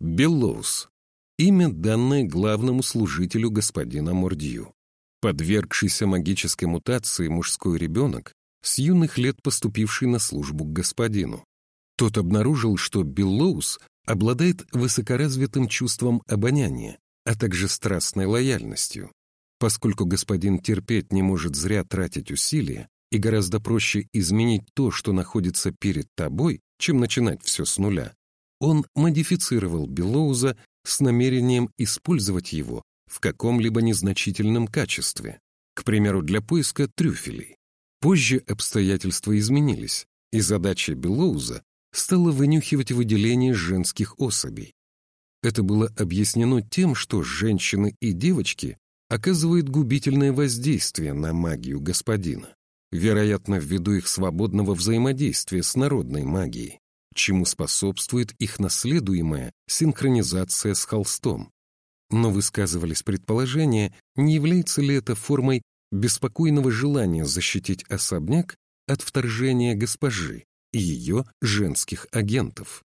Беллоус. Имя, данное главному служителю господина Мордью. Подвергшийся магической мутации мужской ребенок, с юных лет поступивший на службу к господину. Тот обнаружил, что Беллоус обладает высокоразвитым чувством обоняния, а также страстной лояльностью. Поскольку господин терпеть не может зря тратить усилия, и гораздо проще изменить то, что находится перед тобой, чем начинать все с нуля, он модифицировал Белоуза с намерением использовать его в каком-либо незначительном качестве, к примеру, для поиска трюфелей. Позже обстоятельства изменились, и задача Белоуза стала вынюхивать выделение женских особей. Это было объяснено тем, что женщины и девочки оказывают губительное воздействие на магию господина, вероятно, ввиду их свободного взаимодействия с народной магией, чему способствует их наследуемая синхронизация с холстом. Но высказывались предположения, не является ли это формой беспокойного желания защитить особняк от вторжения госпожи и ее женских агентов.